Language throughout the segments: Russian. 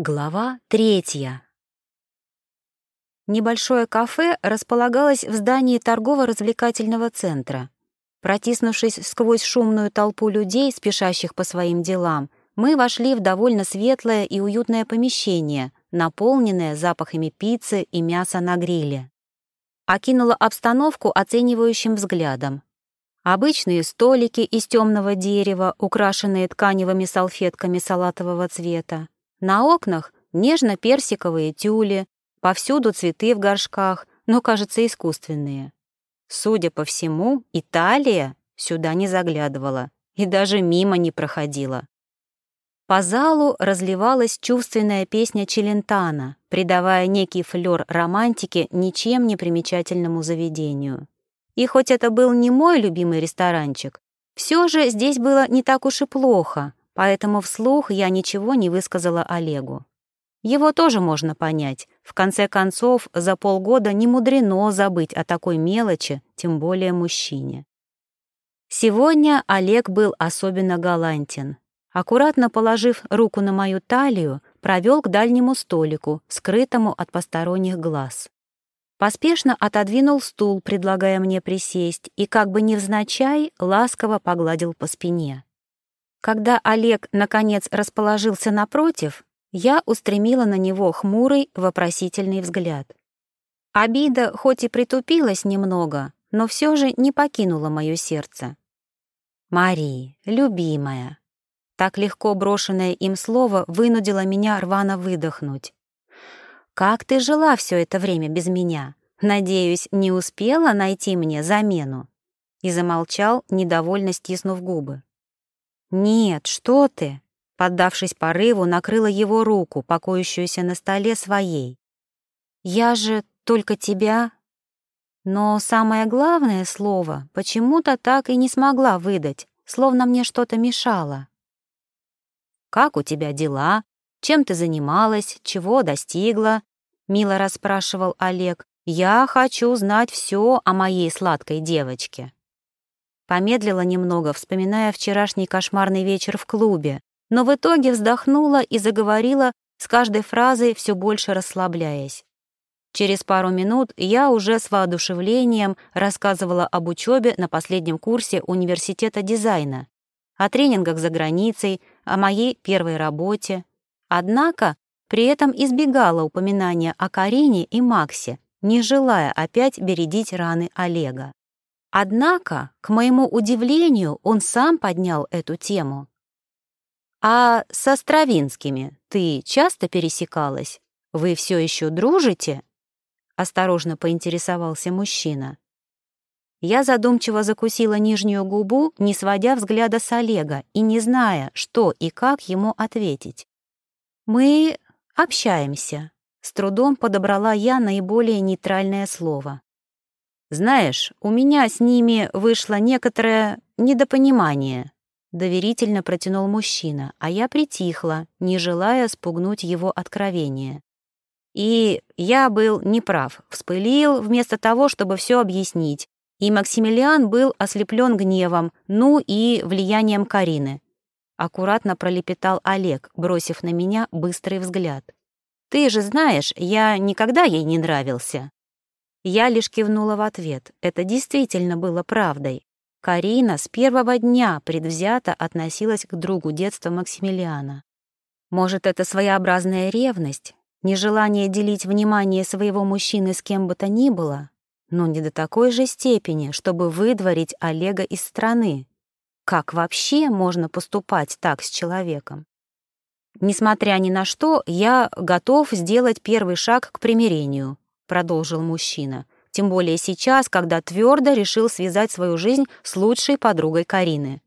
Глава третья. Небольшое кафе располагалось в здании торгово-развлекательного центра. Протиснувшись сквозь шумную толпу людей, спешащих по своим делам, мы вошли в довольно светлое и уютное помещение, наполненное запахами пиццы и мяса на гриле. Окинула обстановку оценивающим взглядом. Обычные столики из темного дерева, украшенные тканевыми салфетками салатового цвета, на окнах нежно-персиковые тюли, повсюду цветы в горшках, но, кажется, искусственные. Судя по всему, Италия сюда не заглядывала и даже мимо не проходила. По залу разливалась чувственная песня Челентана, придавая некий флёр романтики ничем не примечательному заведению. И хоть это был не мой любимый ресторанчик, все же здесь было не так уж и плохо, поэтому вслух я ничего не высказала Олегу. Его тоже можно понять. В конце концов, за полгода не мудрено забыть о такой мелочи, тем более мужчине. Сегодня Олег был особенно галантен. Аккуратно положив руку на мою талию, провел к дальнему столику, скрытому от посторонних глаз. Поспешно отодвинул стул, предлагая мне присесть, и как бы невзначай ласково погладил по спине. Когда Олег, наконец, расположился напротив, я устремила на него хмурый, вопросительный взгляд. Обида хоть и притупилась немного, но все же не покинула мое сердце. «Мари, любимая», так легко брошенное им слово вынудило меня рвано выдохнуть. «Как ты жила все это время без меня? Надеюсь, не успела найти мне замену?» И замолчал, недовольно стиснув губы. «Нет, что ты!» Поддавшись порыву, накрыла его руку, покоящуюся на столе своей. «Я же только тебя...» Но самое главное слово почему-то так и не смогла выдать, словно мне что-то мешало. «Как у тебя дела? Чем ты занималась? Чего достигла?» — мило расспрашивал Олег. «Я хочу знать все о моей сладкой девочке». Помедлила немного, вспоминая вчерашний кошмарный вечер в клубе, но в итоге вздохнула и заговорила с каждой фразой все больше расслабляясь. Через пару минут я уже с воодушевлением рассказывала об учебе на последнем курсе университета дизайна, о тренингах за границей, о моей первой работе. Однако при этом избегала упоминания о Карине и Максе, не желая опять бередить раны Олега. Однако, к моему удивлению, он сам поднял эту тему. «А со Стравинскими ты часто пересекалась? Вы все еще дружите?» Осторожно поинтересовался мужчина. Я задумчиво закусила нижнюю губу, не сводя взгляда с Олега и не зная, что и как ему ответить. «Мы общаемся», — с трудом подобрала я наиболее нейтральное слово. «Знаешь, у меня с ними вышло некоторое недопонимание», — доверительно протянул мужчина, а я притихла, не желая спугнуть его откровение. И я был неправ, вспылил вместо того, чтобы все объяснить, и Максимилиан был ослеплен гневом, ну и влиянием Карины. Аккуратно пролепетал Олег, бросив на меня быстрый взгляд. «Ты же знаешь, я никогда ей не нравился». Я лишь кивнула в ответ. Это действительно было правдой. Карина с первого дня предвзято относилась к другу детства Максимилиана. Может, это своеобразная ревность, нежелание делить внимание своего мужчины с кем бы то ни было, но не до такой же степени, чтобы выдворить Олега из страны. Как вообще можно поступать так с человеком? Несмотря ни на что, я готов сделать первый шаг к примирению, продолжил мужчина. Тем более сейчас, когда твердо решил связать свою жизнь с лучшей подругой Карины.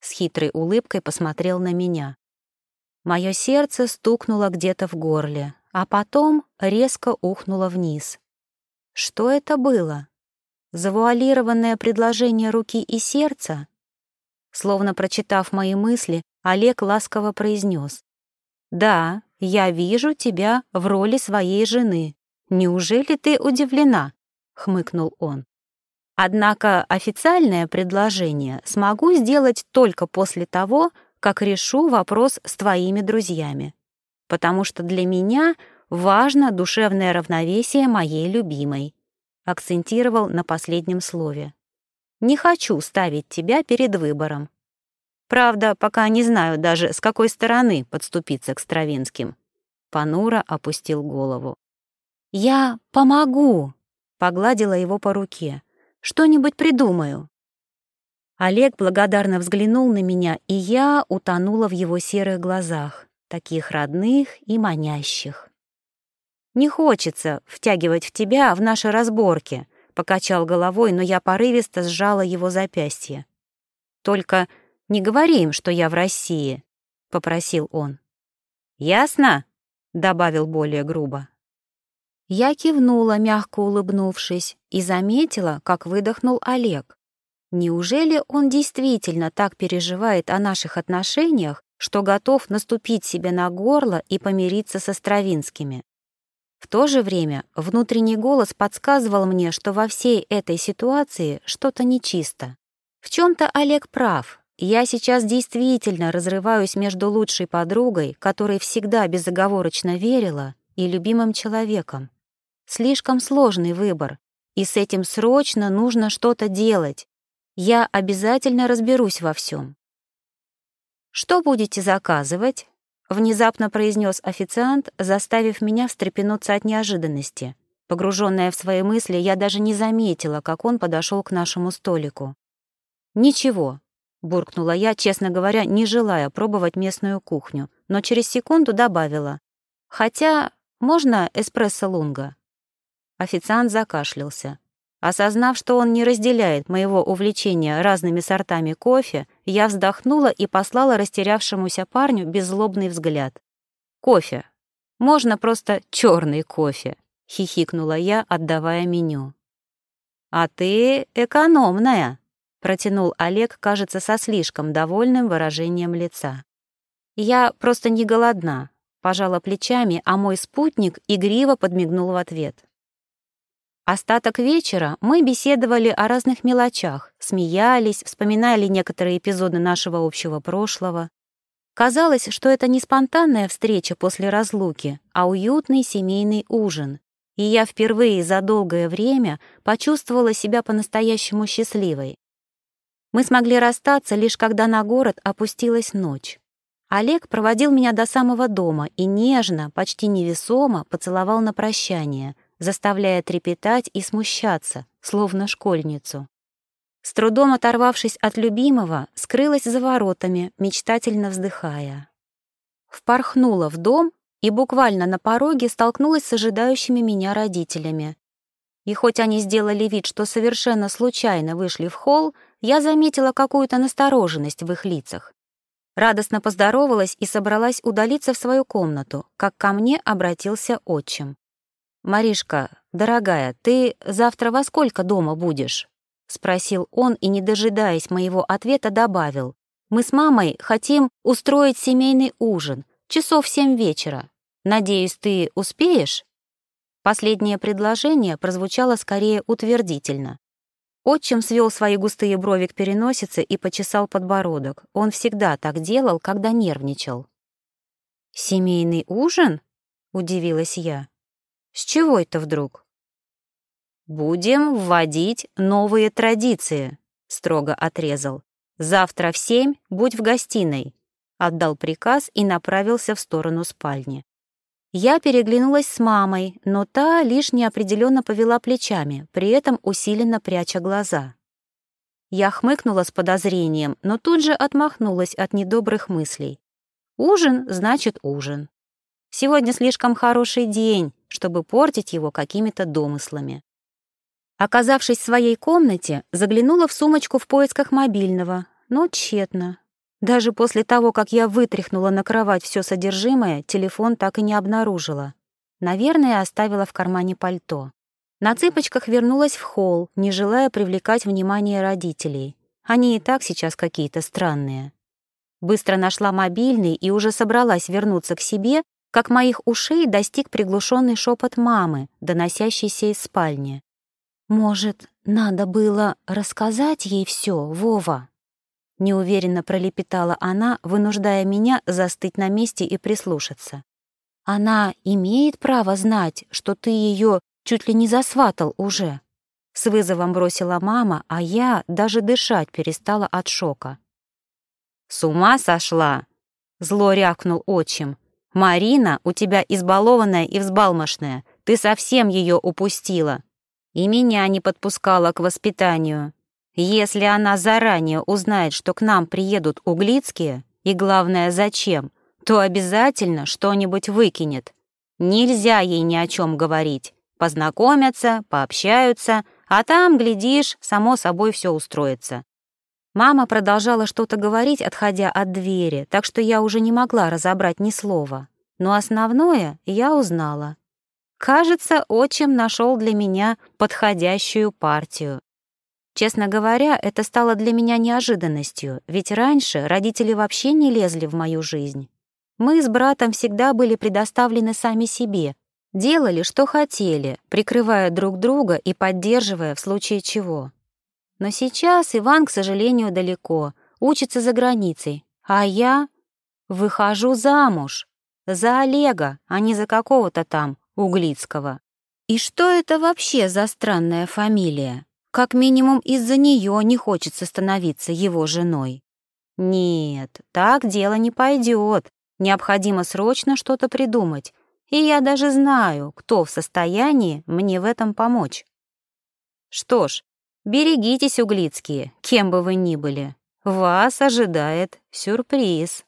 С хитрой улыбкой посмотрел на меня. Мое сердце стукнуло где-то в горле, а потом резко ухнуло вниз. Что это было? Завуалированное предложение руки и сердца? Словно прочитав мои мысли, Олег ласково произнес. «Да, я вижу тебя в роли своей жены. Неужели ты удивлена?» — хмыкнул он. «Однако официальное предложение смогу сделать только после того, как решу вопрос с твоими друзьями. потому что для меня важно душевное равновесие моей любимой», акцентировал на последнем слове. «Не хочу ставить тебя перед выбором. Правда, пока не знаю даже, с какой стороны подступиться к Стравинским». Панура опустил голову. «Я помогу», — погладила его по руке. «Что-нибудь придумаю». Олег благодарно взглянул на меня, и я утонула в его серых глазах, таких родных и манящих. «Не хочется втягивать в тебя в наши разборки», — покачал головой, но я порывисто сжала его запястье. «Только не говори им, что я в России», — попросил он. «Ясно?» — добавил более грубо. Я кивнула, мягко улыбнувшись, и заметила, как выдохнул Олег. Неужели он действительно так переживает о наших отношениях, что готов наступить себе на горло и помириться со Стравинскими? В то же время внутренний голос подсказывал мне, что во всей этой ситуации что-то нечисто. В чем-то Олег прав. Я сейчас действительно разрываюсь между лучшей подругой, которой всегда безоговорочно верила, и любимым человеком. Слишком сложный выбор, и с этим срочно нужно что-то делать. Я обязательно разберусь во всем. «Что будете заказывать?» — внезапно произнес официант, заставив меня встрепенуться от неожиданности. Погруженная в свои мысли, я даже не заметила, как он подошел к нашему столику. «Ничего», — буркнула я, честно говоря, не желая пробовать местную кухню, но через секунду добавила. «Хотя можно эспрессо лунга?» Официант закашлялся. Осознав, что он не разделяет моего увлечения разными сортами кофе, я вздохнула и послала растерявшемуся парню беззлобный взгляд. «Кофе. Можно просто черный кофе», — хихикнула я, отдавая меню. «А ты экономная», — протянул Олег, кажется, со слишком довольным выражением лица. «Я просто не голодна», — пожала плечами, а мой спутник игриво подмигнул в ответ. Остаток вечера мы беседовали о разных мелочах, смеялись, вспоминали некоторые эпизоды нашего общего прошлого. Казалось, что это не спонтанная встреча после разлуки, а уютный семейный ужин. И я впервые за долгое время почувствовала себя по-настоящему счастливой. Мы смогли расстаться лишь когда на город опустилась ночь. Олег проводил меня до самого дома и нежно, почти невесомо поцеловал на прощание — заставляя трепетать и смущаться, словно школьницу. С трудом оторвавшись от любимого, скрылась за воротами, мечтательно вздыхая. Впорхнула в дом и буквально на пороге столкнулась с ожидающими меня родителями. И хоть они сделали вид, что совершенно случайно вышли в холл, я заметила какую-то настороженность в их лицах. Радостно поздоровалась и собралась удалиться в свою комнату, как ко мне обратился отчим. «Маришка, дорогая, ты завтра во сколько дома будешь?» — спросил он и, не дожидаясь моего ответа, добавил. «Мы с мамой хотим устроить семейный ужин, часов семь вечера. Надеюсь, ты успеешь?» Последнее предложение прозвучало скорее утвердительно. Отчим свел свои густые брови к переносице и почесал подбородок. Он всегда так делал, когда нервничал. «Семейный ужин?» — удивилась я. С чего это вдруг? «Будем вводить новые традиции», — строго отрезал. «Завтра в семь будь в гостиной», — отдал приказ и направился в сторону спальни. Я переглянулась с мамой, но та лишь неопределенно повела плечами, при этом усиленно пряча глаза. Я хмыкнула с подозрением, но тут же отмахнулась от недобрых мыслей. Ужин значит ужин. Сегодня слишком хороший день, чтобы портить его какими-то домыслами. Оказавшись в своей комнате, заглянула в сумочку в поисках мобильного, но тщетно. Даже после того, как я вытряхнула на кровать все содержимое, телефон так и не обнаружила. Наверное, оставила в кармане пальто. На цыпочках вернулась в холл, не желая привлекать внимание родителей. Они и так сейчас какие-то странные. Быстро нашла мобильный и уже собралась вернуться к себе, как моих ушей достиг приглушенный шепот мамы, доносящийся из спальни. «Может, надо было рассказать ей все, Вова?» Неуверенно пролепетала она, вынуждая меня застыть на месте и прислушаться. Она имеет право знать, что ты ее чуть ли не засватал уже. С вызовом бросила мама, а я даже дышать перестала от шока. «С ума сошла!» — зло рявкнул отчим. «Марина у тебя избалованная и взбалмошная. Ты совсем ее упустила. И меня не подпускала к воспитанию. Если она заранее узнает, что к нам приедут углицкие, и главное, зачем, то обязательно что-нибудь выкинет. Нельзя ей ни о чем говорить. Познакомятся, пообщаются, а там, глядишь, само собой все устроится. Мама продолжала что-то говорить, отходя от двери, так что я уже не могла разобрать ни слова. Но основное я узнала. Кажется, отчим нашел для меня подходящую партию. Честно говоря, это стало для меня неожиданностью, ведь раньше родители вообще не лезли в мою жизнь. Мы с братом всегда были предоставлены сами себе, делали, что хотели, прикрывая друг друга и поддерживая в случае чего. Но сейчас Иван, к сожалению, далеко, учится за границей, а я выхожу замуж. За Олега, а не за какого-то там Углицкого. И что это вообще за странная фамилия? Как минимум из-за нее не хочется становиться его женой. Нет, так дело не пойдет. Необходимо срочно что-то придумать, и я даже знаю, кто в состоянии мне в этом помочь. Что ж, берегитесь, углицкие, кем бы вы ни были. Вас ожидает сюрприз.